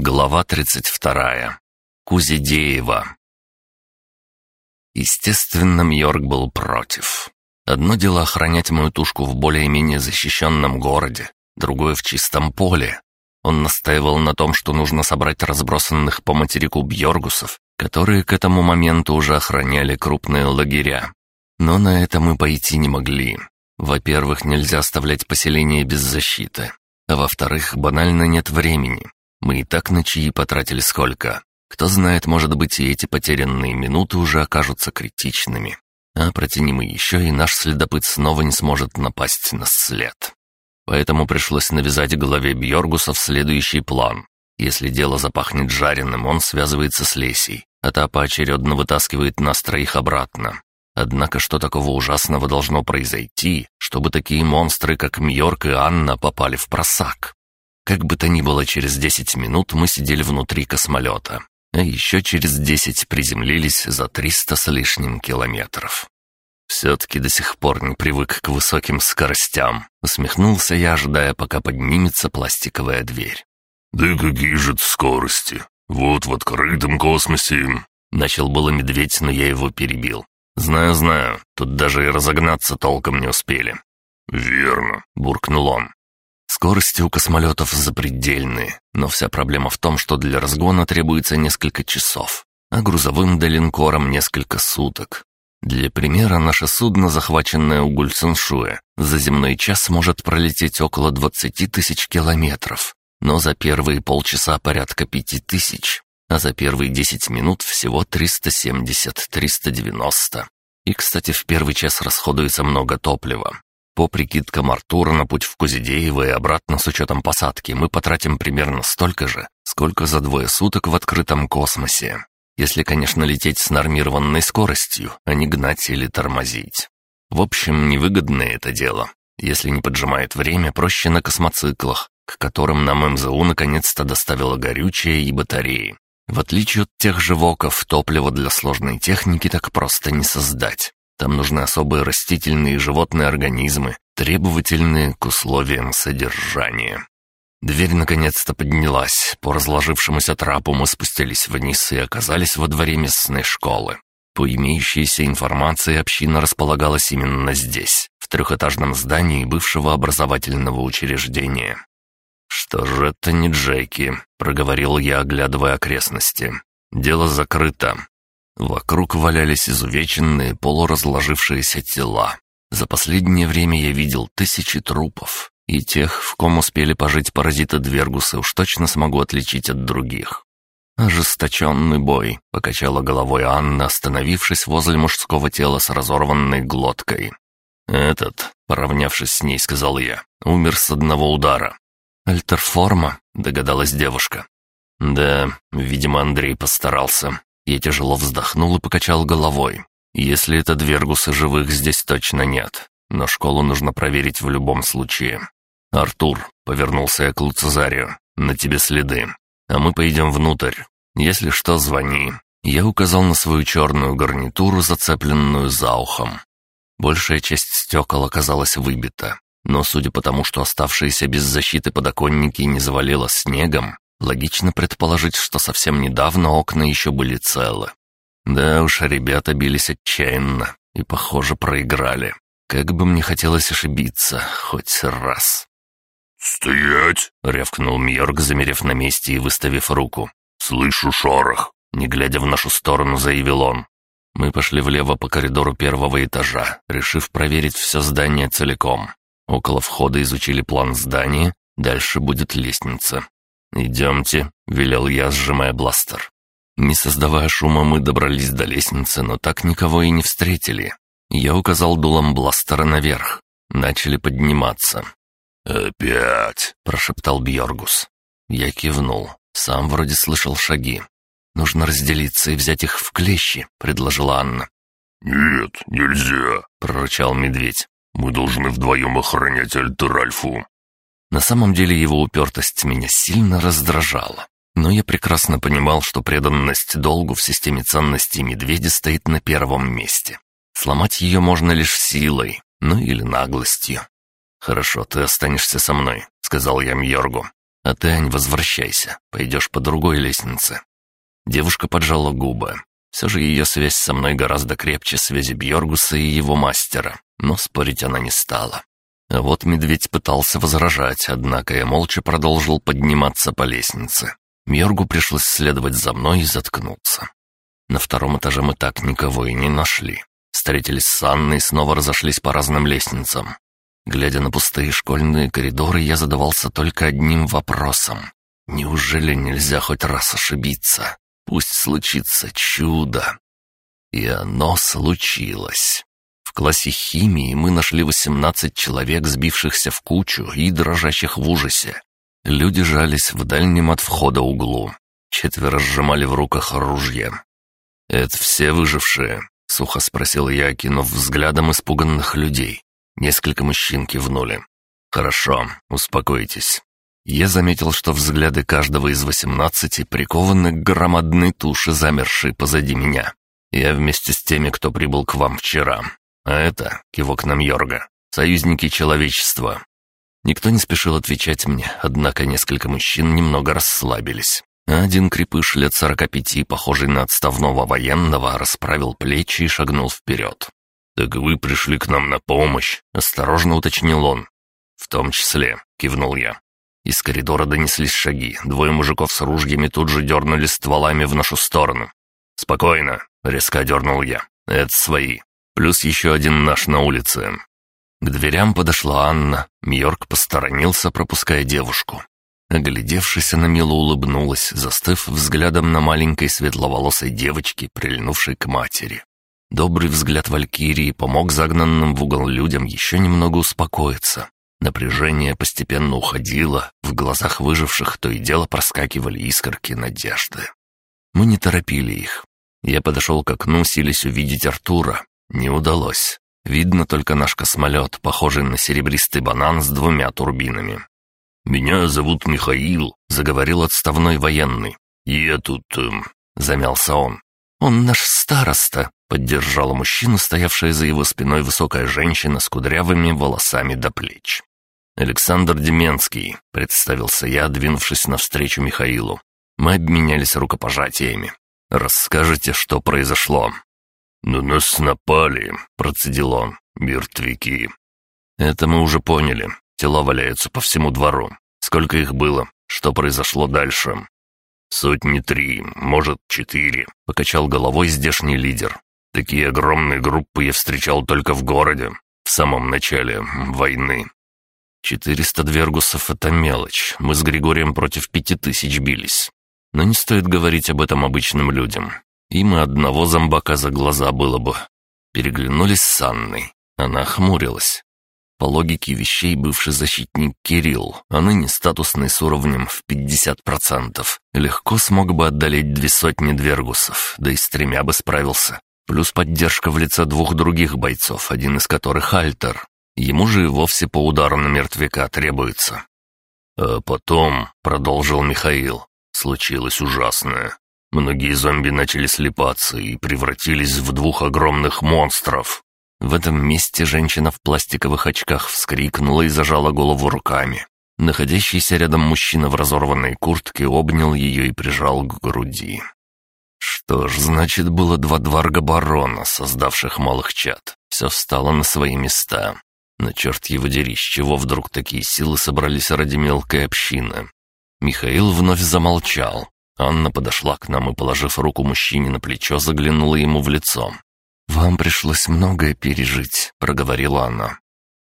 Глава 32. Кузидеева. Естественно, Мьорк был против. Одно дело охранять мою тушку в более-менее защищенном городе, другое — в чистом поле. Он настаивал на том, что нужно собрать разбросанных по материку бьоргусов, которые к этому моменту уже охраняли крупные лагеря. Но на это мы пойти не могли. Во-первых, нельзя оставлять поселение без защиты. А во-вторых, банально нет времени. Мы и так на чаи потратили сколько. Кто знает, может быть, и эти потерянные минуты уже окажутся критичными. А протянем мы еще, и наш следопыт снова не сможет напасть на след. Поэтому пришлось навязать голове Бьоргуса в следующий план. Если дело запахнет жареным, он связывается с Лесей, а та поочередно вытаскивает нас троих обратно. Однако что такого ужасного должно произойти, чтобы такие монстры, как Мьорк и Анна, попали в просак? Как бы то ни было, через 10 минут мы сидели внутри космолета. А еще через 10 приземлились за 300 с лишним километров. «Все-таки до сих пор не привык к высоким скоростям», — усмехнулся я, ожидая, пока поднимется пластиковая дверь. «Да какие же скорости! Вот в открытом космосе...» Начал было медведь, но я его перебил. «Знаю, знаю, тут даже и разогнаться толком не успели». «Верно», — буркнул он. Скорости у космолетов запредельные, но вся проблема в том, что для разгона требуется несколько часов, а грузовым долинкорам несколько суток. Для примера, наше судно, захваченное у Гульсеншуя, за земной час может пролететь около 20 тысяч километров, но за первые полчаса порядка 5 тысяч, а за первые 10 минут всего 370-390. И, кстати, в первый час расходуется много топлива. По прикидкам Артура на путь в Кузидеево и обратно с учетом посадки мы потратим примерно столько же, сколько за двое суток в открытом космосе. Если, конечно, лететь с нормированной скоростью, а не гнать или тормозить. В общем, невыгодное это дело. Если не поджимает время, проще на космоциклах, к которым нам МЗУ наконец-то доставило горючее и батареи. В отличие от тех же ВОКов, топливо для сложной техники так просто не создать. Там нужны особые растительные и животные организмы, требовательные к условиям содержания. Дверь наконец-то поднялась. По разложившемуся трапу мы спустились вниз и оказались во дворе местной школы. По имеющейся информации, община располагалась именно здесь, в трехэтажном здании бывшего образовательного учреждения. «Что же это не Джеки?» — проговорил я, оглядывая окрестности. «Дело закрыто. Вокруг валялись изувеченные полуразложившиеся тела. За последнее время я видел тысячи трупов, и тех, в ком успели пожить паразиты Двергуса, уж точно смогу отличить от других. «Ожесточенный бой», — покачала головой Анна, остановившись возле мужского тела с разорванной глоткой. «Этот», — поравнявшись с ней, сказал я, — «умер с одного удара». «Альтерформа», — догадалась девушка. «Да, видимо, Андрей постарался. Я тяжело вздохнул и покачал головой. Если это Двергуса, живых здесь точно нет. Но школу нужно проверить в любом случае. «Артур», — повернулся я к Луцезарию, — «на тебе следы. А мы пойдем внутрь. Если что, звони». Я указал на свою черную гарнитуру, зацепленную за ухом. Большая часть стекол оказалась выбита, но судя по тому, что оставшиеся без защиты подоконники не завалило снегом, Логично предположить, что совсем недавно окна еще были целы. Да уж, ребята бились отчаянно и, похоже, проиграли. Как бы мне хотелось ошибиться, хоть раз. «Стоять!» — рявкнул Мьорк, замерев на месте и выставив руку. «Слышу шорох!» — не глядя в нашу сторону, заявил он. Мы пошли влево по коридору первого этажа, решив проверить все здание целиком. Около входа изучили план здания, дальше будет лестница. «Идемте», — велел я, сжимая бластер. Не создавая шума, мы добрались до лестницы, но так никого и не встретили. Я указал дулом бластера наверх. Начали подниматься. «Опять!» — прошептал Бьоргус. Я кивнул. Сам вроде слышал шаги. «Нужно разделиться и взять их в клещи», — предложила Анна. «Нет, нельзя», — прорычал медведь. «Мы должны вдвоем охранять Альтеральфу. На самом деле его упертость меня сильно раздражала. Но я прекрасно понимал, что преданность долгу в системе ценностей медведя стоит на первом месте. Сломать ее можно лишь силой, ну или наглостью. «Хорошо, ты останешься со мной», — сказал я Мьоргу. «А ты, Ань, возвращайся, пойдешь по другой лестнице». Девушка поджала губы. Все же ее связь со мной гораздо крепче связи Бьоргуса и его мастера, но спорить она не стала. А вот медведь пытался возражать, однако я молча продолжил подниматься по лестнице. Мьоргу пришлось следовать за мной и заткнуться. На втором этаже мы так никого и не нашли. Встретились с Анной и снова разошлись по разным лестницам. Глядя на пустые школьные коридоры, я задавался только одним вопросом. Неужели нельзя хоть раз ошибиться? Пусть случится чудо. И оно случилось классе химии мы нашли 18 человек, сбившихся в кучу и дрожащих в ужасе. Люди жались в дальнем от входа углу. Четверо сжимали в руках ружья. «Это все выжившие?» — сухо спросил я, кинув взглядом испуганных людей. Несколько мужчин кивнули. «Хорошо, успокойтесь». Я заметил, что взгляды каждого из восемнадцати прикованы к громадной туше, замершей позади меня. Я вместе с теми, кто прибыл к вам вчера. А это, кивок нам Йорга, союзники человечества. Никто не спешил отвечать мне, однако несколько мужчин немного расслабились. Один крепыш лет сорока пяти, похожий на отставного военного, расправил плечи и шагнул вперед. «Так вы пришли к нам на помощь», — осторожно уточнил он. «В том числе», — кивнул я. Из коридора донеслись шаги. Двое мужиков с ружьями тут же дернули стволами в нашу сторону. «Спокойно», — резко дернул я. «Это свои плюс еще один наш на улице. К дверям подошла Анна. Мьорк посторонился, пропуская девушку. Оглядевшись, она мило улыбнулась, застыв взглядом на маленькой светловолосой девочке, прильнувшей к матери. Добрый взгляд Валькирии помог загнанным в угол людям еще немного успокоиться. Напряжение постепенно уходило, в глазах выживших то и дело проскакивали искорки надежды. Мы не торопили их. Я подошел к окну, сились увидеть Артура. Не удалось. Видно только наш космолет, похожий на серебристый банан с двумя турбинами. «Меня зовут Михаил», — заговорил отставной военный. «Я тут...» эм, — замялся он. «Он наш староста», — поддержала мужчина, стоявшая за его спиной высокая женщина с кудрявыми волосами до плеч. «Александр Деменский», — представился я, двинувшись навстречу Михаилу. Мы обменялись рукопожатиями. «Расскажите, что произошло?» «На нас напали», — процедил он, — «мертвяки». «Это мы уже поняли. Тела валяются по всему двору. Сколько их было? Что произошло дальше?» «Сотни три, может, четыре», — покачал головой здешний лидер. «Такие огромные группы я встречал только в городе, в самом начале войны». «Четыреста двергусов — это мелочь. Мы с Григорием против пяти тысяч бились. Но не стоит говорить об этом обычным людям. Им и одного зомбака за глаза было бы. Переглянулись с Анной. Она хмурилась. По логике вещей бывший защитник Кирилл, а ныне статусный с уровнем в 50%, легко смог бы отдалить две сотни двергусов, да и с тремя бы справился. Плюс поддержка в лице двух других бойцов, один из которых Альтер. Ему же и вовсе по удару на мертвяка требуется. «А потом», — продолжил Михаил, — «случилось ужасное. Многие зомби начали слепаться и превратились в двух огромных монстров. В этом месте женщина в пластиковых очках вскрикнула и зажала голову руками. Находящийся рядом мужчина в разорванной куртке обнял ее и прижал к груди. Что ж, значит, было два дварга-барона, создавших малых чат? Все встало на свои места. Но черт его дери, с чего вдруг такие силы собрались ради мелкой общины? Михаил вновь замолчал. Анна подошла к нам и, положив руку мужчине на плечо, заглянула ему в лицо. «Вам пришлось многое пережить», — проговорила она.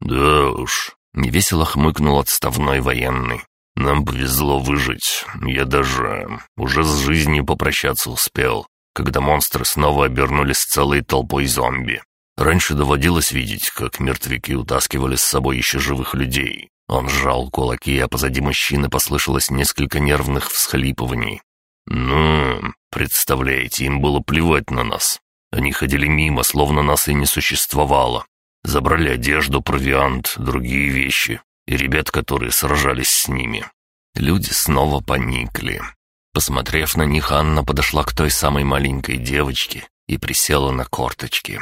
«Да уж», — невесело хмыкнул отставной военный. «Нам повезло выжить. Я даже уже с жизнью попрощаться успел, когда монстры снова обернулись целой толпой зомби. Раньше доводилось видеть, как мертвяки утаскивали с собой еще живых людей. Он сжал кулаки, а позади мужчины послышалось несколько нервных всхлипываний. Ну, представляете, им было плевать на нас. Они ходили мимо, словно нас и не существовало. Забрали одежду, провиант, другие вещи и ребят, которые сражались с ними. Люди снова поникли. Посмотрев на них, Анна подошла к той самой маленькой девочке и присела на корточки.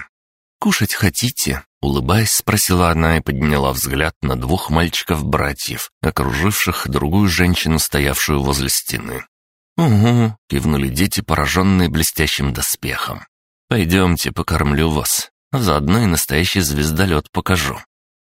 «Кушать хотите?» — улыбаясь, спросила она и подняла взгляд на двух мальчиков-братьев, окруживших другую женщину, стоявшую возле стены. «Угу», — кивнули дети, пораженные блестящим доспехом. «Пойдемте, покормлю вас, а заодно и настоящий звездолет покажу».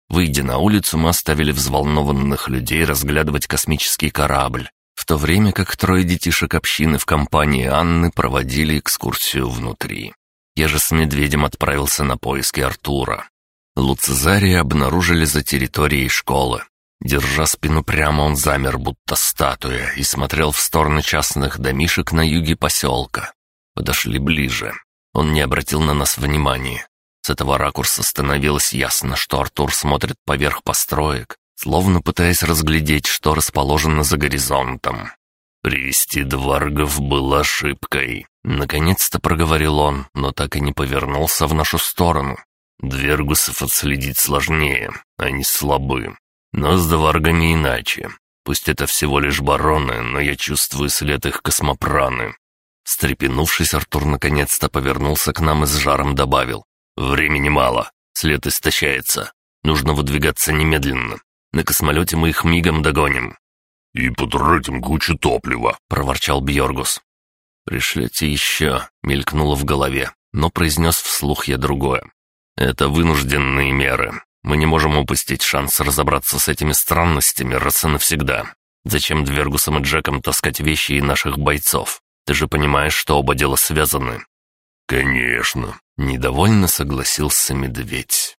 Выйдя на улицу, мы оставили взволнованных людей разглядывать космический корабль, в то время как трое детишек общины в компании Анны проводили экскурсию внутри. Я же с медведем отправился на поиски Артура. Луцезария обнаружили за территорией школы. Держа спину прямо, он замер, будто статуя, и смотрел в стороны частных домишек на юге поселка. Подошли ближе. Он не обратил на нас внимания. С этого ракурса становилось ясно, что Артур смотрит поверх построек, словно пытаясь разглядеть, что расположено за горизонтом. «Привести дваргов было ошибкой», — наконец-то проговорил он, но так и не повернулся в нашу сторону. «Двергусов отследить сложнее, они слабы, но с Дварга иначе. Пусть это всего лишь бароны, но я чувствую след их космопраны. Стрепенувшись, Артур наконец-то повернулся к нам и с жаром добавил. «Времени мало. След истощается. Нужно выдвигаться немедленно. На космолете мы их мигом догоним». «И потратим кучу топлива», — проворчал Бьоргус. «Пришлете еще», — мелькнуло в голове, но произнес вслух я другое. «Это вынужденные меры. Мы не можем упустить шанс разобраться с этими странностями раз и навсегда. Зачем Двергусам и Джеком таскать вещи и наших бойцов? Ты же понимаешь, что оба дела связаны». «Конечно», — недовольно согласился медведь.